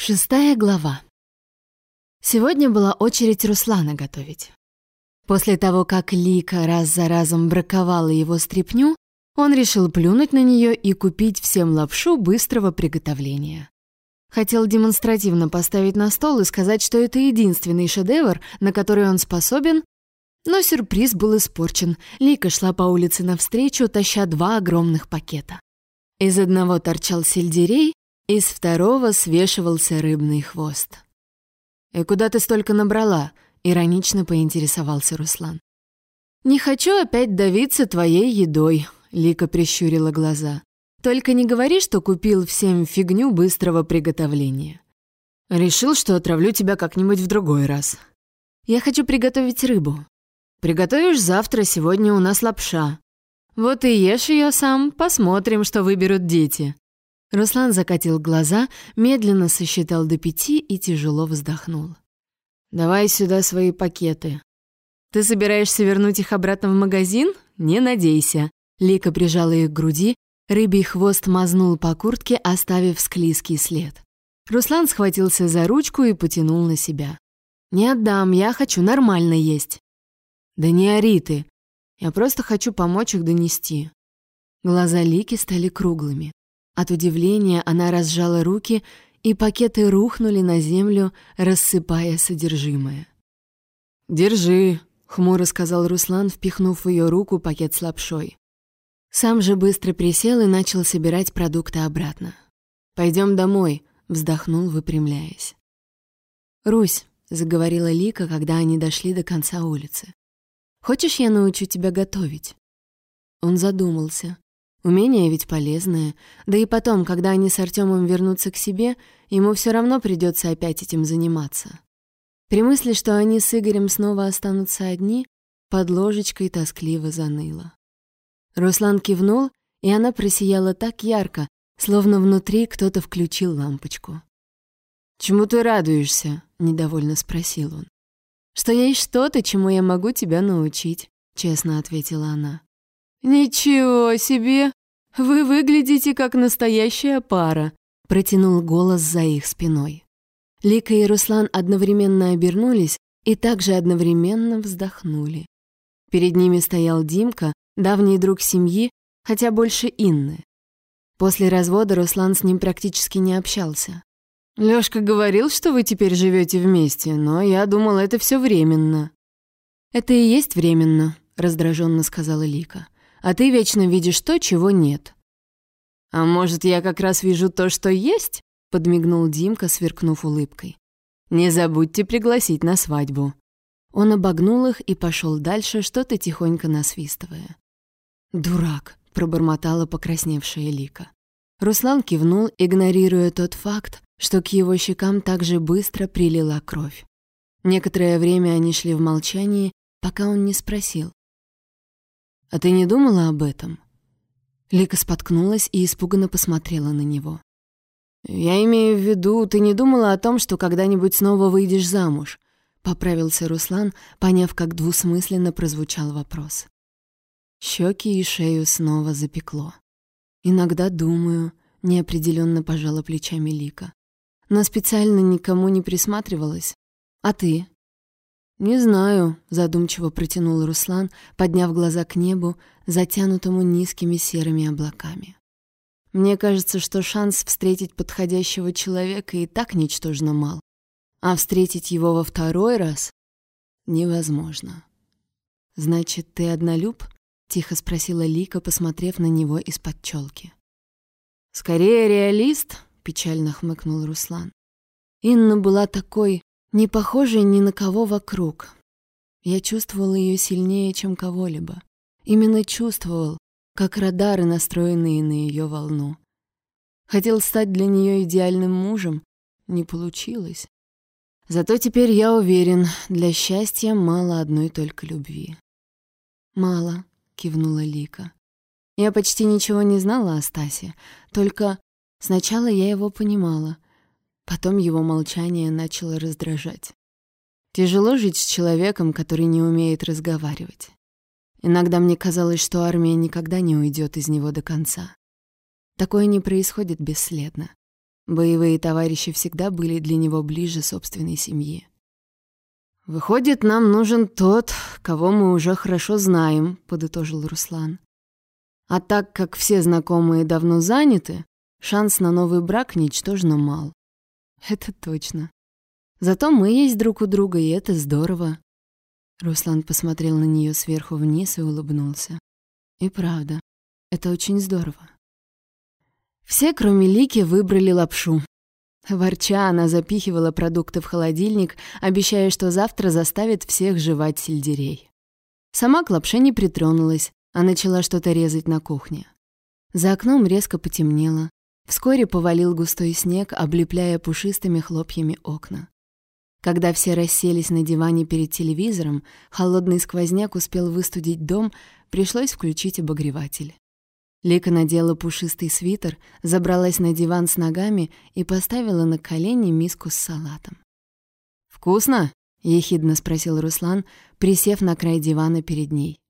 Шестая глава. Сегодня была очередь Руслана готовить. После того, как Лика раз за разом браковала его стряпню, он решил плюнуть на нее и купить всем лапшу быстрого приготовления. Хотел демонстративно поставить на стол и сказать, что это единственный шедевр, на который он способен, но сюрприз был испорчен. Лика шла по улице навстречу, таща два огромных пакета. Из одного торчал сельдерей, из второго свешивался рыбный хвост. «И куда ты столько набрала?» — иронично поинтересовался Руслан. «Не хочу опять давиться твоей едой», — Лика прищурила глаза. «Только не говори, что купил всем фигню быстрого приготовления». «Решил, что отравлю тебя как-нибудь в другой раз». «Я хочу приготовить рыбу». «Приготовишь завтра, сегодня у нас лапша». «Вот и ешь ее сам, посмотрим, что выберут дети». Руслан закатил глаза, медленно сосчитал до пяти и тяжело вздохнул. «Давай сюда свои пакеты». «Ты собираешься вернуть их обратно в магазин? Не надейся». Лика прижала их к груди, рыбий хвост мазнул по куртке, оставив склизкий след. Руслан схватился за ручку и потянул на себя. «Не отдам, я хочу нормально есть». «Да не ори ты. Я просто хочу помочь их донести». Глаза Лики стали круглыми. От удивления она разжала руки, и пакеты рухнули на землю, рассыпая содержимое. «Держи», — хмуро сказал Руслан, впихнув в ее руку пакет с лапшой. Сам же быстро присел и начал собирать продукты обратно. «Пойдем домой», — вздохнул, выпрямляясь. «Русь», — заговорила Лика, когда они дошли до конца улицы. «Хочешь, я научу тебя готовить?» Он задумался. Умение ведь полезное. Да и потом, когда они с Артемом вернутся к себе, ему все равно придется опять этим заниматься. При мысли, что они с Игорем снова останутся одни, под ложечкой тоскливо заныло. Руслан кивнул, и она просияла так ярко, словно внутри кто-то включил лампочку. «Чему ты радуешься?» — недовольно спросил он. «Что есть что-то, чему я могу тебя научить», — честно ответила она. «Ничего себе! Вы выглядите как настоящая пара», — протянул голос за их спиной. Лика и Руслан одновременно обернулись и также одновременно вздохнули. Перед ними стоял Димка, давний друг семьи, хотя больше Инны. После развода Руслан с ним практически не общался. Лёшка говорил, что вы теперь живете вместе, но я думал, это все временно. Это и есть временно, раздраженно сказала Лика а ты вечно видишь то, чего нет». «А может, я как раз вижу то, что есть?» — подмигнул Димка, сверкнув улыбкой. «Не забудьте пригласить на свадьбу». Он обогнул их и пошел дальше, что-то тихонько насвистывая. «Дурак», — пробормотала покрасневшая Лика. Руслан кивнул, игнорируя тот факт, что к его щекам так же быстро прилила кровь. Некоторое время они шли в молчании, пока он не спросил. «А ты не думала об этом?» Лика споткнулась и испуганно посмотрела на него. «Я имею в виду, ты не думала о том, что когда-нибудь снова выйдешь замуж?» — поправился Руслан, поняв, как двусмысленно прозвучал вопрос. Щеки и шею снова запекло. «Иногда думаю», — неопределенно пожала плечами Лика. «Но специально никому не присматривалась. А ты?» «Не знаю», — задумчиво протянул Руслан, подняв глаза к небу, затянутому низкими серыми облаками. «Мне кажется, что шанс встретить подходящего человека и так ничтожно мал, а встретить его во второй раз невозможно». «Значит, ты однолюб?» — тихо спросила Лика, посмотрев на него из-под челки. «Скорее реалист», — печально хмыкнул Руслан. Инна была такой не похожей ни на кого вокруг. Я чувствовал ее сильнее, чем кого-либо. Именно чувствовал, как радары, настроенные на ее волну. Хотел стать для нее идеальным мужем, не получилось. Зато теперь я уверен, для счастья мало одной только любви. «Мало», — кивнула Лика. Я почти ничего не знала о Стасе, только сначала я его понимала — Потом его молчание начало раздражать. Тяжело жить с человеком, который не умеет разговаривать. Иногда мне казалось, что армия никогда не уйдет из него до конца. Такое не происходит бесследно. Боевые товарищи всегда были для него ближе собственной семьи. «Выходит, нам нужен тот, кого мы уже хорошо знаем», — подытожил Руслан. «А так как все знакомые давно заняты, шанс на новый брак ничтожно мал». «Это точно. Зато мы есть друг у друга, и это здорово». Руслан посмотрел на нее сверху вниз и улыбнулся. «И правда, это очень здорово». Все, кроме Лики, выбрали лапшу. Ворча, она запихивала продукты в холодильник, обещая, что завтра заставит всех жевать сельдерей. Сама к лапше не притронулась, а начала что-то резать на кухне. За окном резко потемнело. Вскоре повалил густой снег, облепляя пушистыми хлопьями окна. Когда все расселись на диване перед телевизором, холодный сквозняк успел выстудить дом, пришлось включить обогреватель. Лика надела пушистый свитер, забралась на диван с ногами и поставила на колени миску с салатом. «Вкусно?» — ехидно спросил Руслан, присев на край дивана перед ней.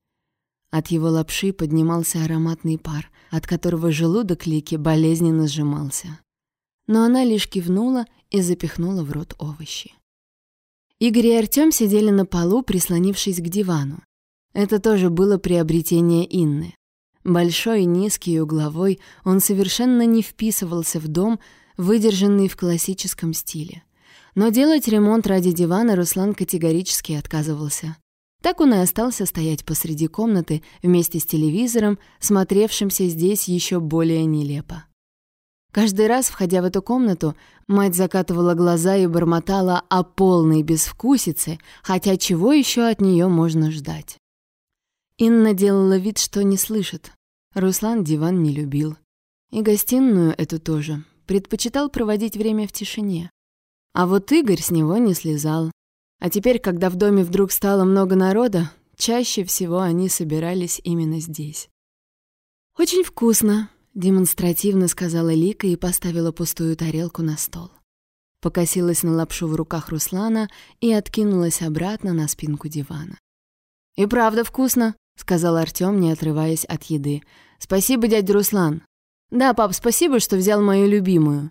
От его лапши поднимался ароматный пар, от которого желудок Лики болезненно сжимался. Но она лишь кивнула и запихнула в рот овощи. Игорь и Артём сидели на полу, прислонившись к дивану. Это тоже было приобретение Инны. Большой, низкий и угловой, он совершенно не вписывался в дом, выдержанный в классическом стиле. Но делать ремонт ради дивана Руслан категорически отказывался. Так он и остался стоять посреди комнаты вместе с телевизором, смотревшимся здесь еще более нелепо. Каждый раз, входя в эту комнату, мать закатывала глаза и бормотала о полной безвкусице, хотя чего еще от нее можно ждать. Инна делала вид, что не слышит. Руслан диван не любил. И гостиную эту тоже. Предпочитал проводить время в тишине. А вот Игорь с него не слезал. А теперь, когда в доме вдруг стало много народа, чаще всего они собирались именно здесь. «Очень вкусно», — демонстративно сказала Лика и поставила пустую тарелку на стол. Покосилась на лапшу в руках Руслана и откинулась обратно на спинку дивана. «И правда вкусно», — сказал Артём, не отрываясь от еды. «Спасибо, дядя Руслан». «Да, пап, спасибо, что взял мою любимую».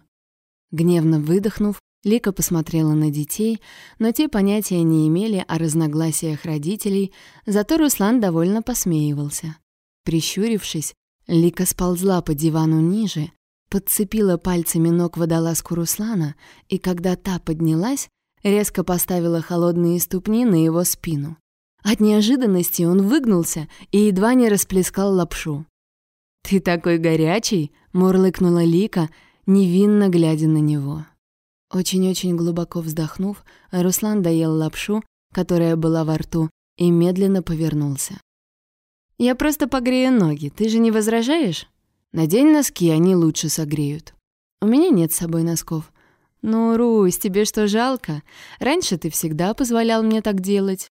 Гневно выдохнув, Лика посмотрела на детей, но те понятия не имели о разногласиях родителей, зато Руслан довольно посмеивался. Прищурившись, Лика сползла по дивану ниже, подцепила пальцами ног водолазку Руслана и, когда та поднялась, резко поставила холодные ступни на его спину. От неожиданности он выгнулся и едва не расплескал лапшу. «Ты такой горячий!» — мурлыкнула Лика, невинно глядя на него. Очень-очень глубоко вздохнув, Руслан доел лапшу, которая была во рту, и медленно повернулся. «Я просто погрею ноги, ты же не возражаешь? Надень носки, они лучше согреют. У меня нет с собой носков. Ну, Русь, тебе что, жалко? Раньше ты всегда позволял мне так делать.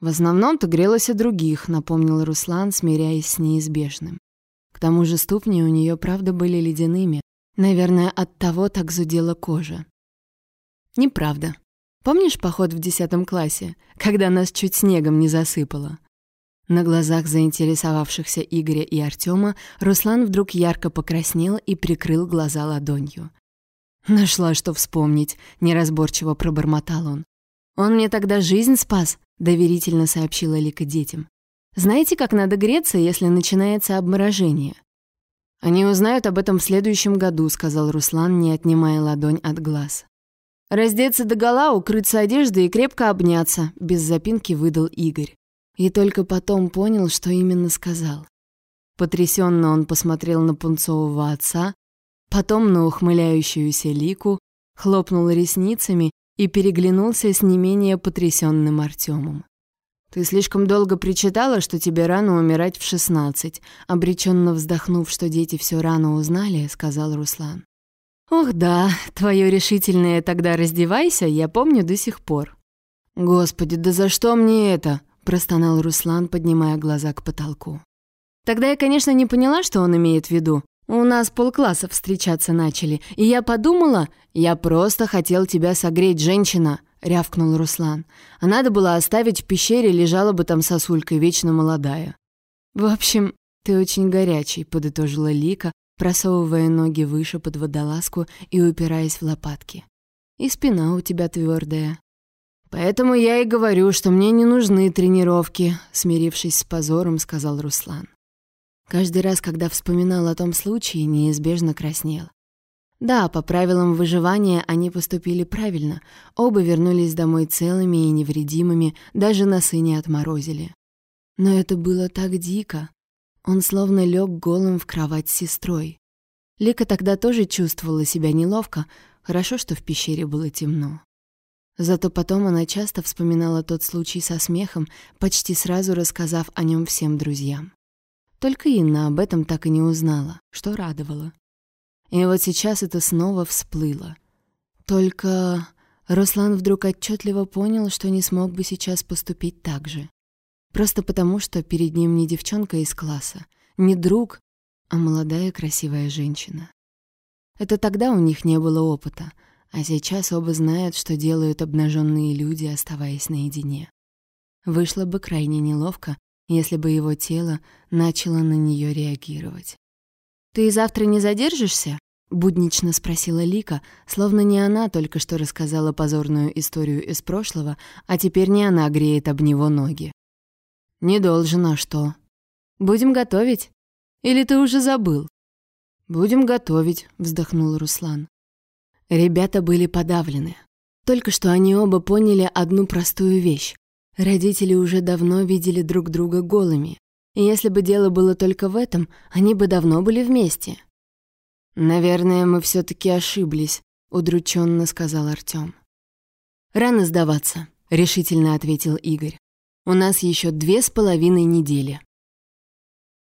«В основном ты грелась о других», — напомнил Руслан, смиряясь с неизбежным. К тому же ступни у нее правда были ледяными. Наверное, от того так зудела кожа. Неправда. Помнишь поход в десятом классе, когда нас чуть снегом не засыпало? На глазах заинтересовавшихся Игоря и Артема Руслан вдруг ярко покраснел и прикрыл глаза ладонью. «Нашла, что вспомнить», — неразборчиво пробормотал он. «Он мне тогда жизнь спас, — доверительно сообщила Лика детям. «Знаете, как надо греться, если начинается обморожение?» «Они узнают об этом в следующем году», — сказал Руслан, не отнимая ладонь от глаз. «Раздеться догола, укрыться одеждой и крепко обняться», — без запинки выдал Игорь. И только потом понял, что именно сказал. Потрясенно он посмотрел на пунцового отца, потом на ухмыляющуюся Лику, хлопнул ресницами и переглянулся с не менее потрясенным Артемом. «Ты слишком долго причитала, что тебе рано умирать в шестнадцать», обреченно вздохнув, что дети все рано узнали, сказал Руслан. «Ох да, твое решительное «тогда раздевайся» я помню до сих пор». «Господи, да за что мне это?» – простонал Руслан, поднимая глаза к потолку. Тогда я, конечно, не поняла, что он имеет в виду, у нас полкласса встречаться начали, и я подумала, я просто хотел тебя согреть, женщина, рявкнул Руслан. А надо было оставить в пещере, лежала бы там сосулька вечно молодая. В общем, ты очень горячий, подытожила Лика, просовывая ноги выше под водолазку и упираясь в лопатки. «И спина у тебя твердая. «Поэтому я и говорю, что мне не нужны тренировки», — смирившись с позором, сказал Руслан. Каждый раз, когда вспоминал о том случае, неизбежно краснел. Да, по правилам выживания они поступили правильно. Оба вернулись домой целыми и невредимыми, даже носы не отморозили. Но это было так дико. Он словно лег голым в кровать с сестрой. Лика тогда тоже чувствовала себя неловко, хорошо, что в пещере было темно. Зато потом она часто вспоминала тот случай со смехом, почти сразу рассказав о нем всем друзьям. Только Инна об этом так и не узнала, что радовало. И вот сейчас это снова всплыло. Только Руслан вдруг отчетливо понял, что не смог бы сейчас поступить так же. Просто потому, что перед ним не девчонка из класса, не друг, а молодая красивая женщина. Это тогда у них не было опыта — а сейчас оба знают, что делают обнаженные люди, оставаясь наедине. Вышло бы крайне неловко, если бы его тело начало на нее реагировать. «Ты завтра не задержишься?» — буднично спросила Лика, словно не она только что рассказала позорную историю из прошлого, а теперь не она греет об него ноги. «Не должен, а что?» «Будем готовить? Или ты уже забыл?» «Будем готовить», — вздохнул Руслан. Ребята были подавлены. Только что они оба поняли одну простую вещь. Родители уже давно видели друг друга голыми. И если бы дело было только в этом, они бы давно были вместе. «Наверное, мы все таки ошиблись», — удрученно сказал Артём. «Рано сдаваться», — решительно ответил Игорь. «У нас еще две с половиной недели».